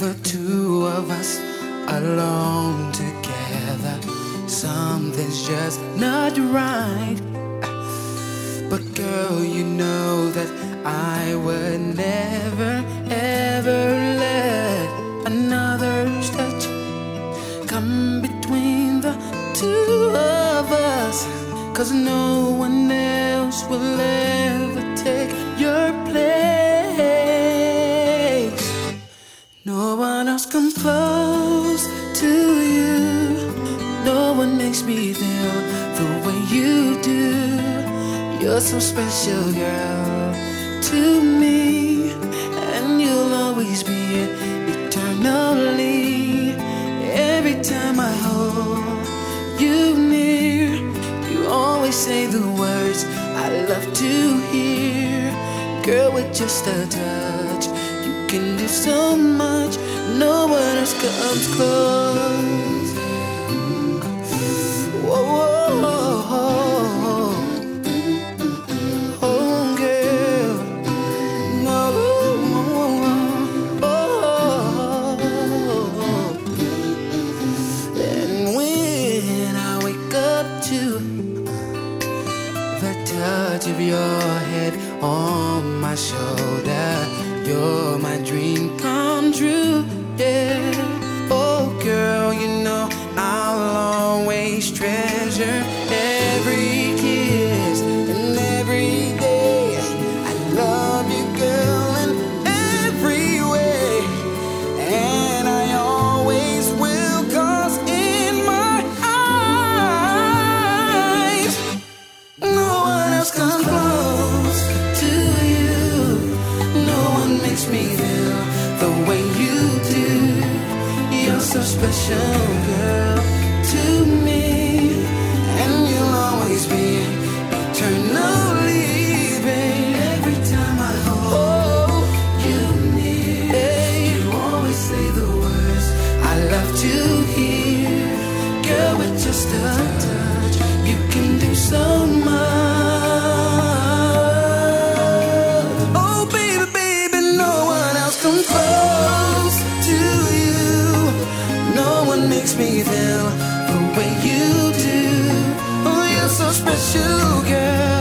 the two of us alone together. Something's just not right. But girl, you know that I would never, ever let another touch come between the two of us. Cause no one else will ever take. Else close to you. No one makes me feel the way you do. You're so special, girl, to me. And you'll always be eternally. Every time I hold you near, you always say the words I love to hear. Girl, with just a touch, can do so much. No one else comes close. Whoa, whoa. Oh, girl. No, oh, oh. And when I wake up to the touch of your head on my shoulder, you're my dream come true. Yeah. Oh, girl, you know I'll always treasure makes me feel the way you do. Oh, you're so special, girl.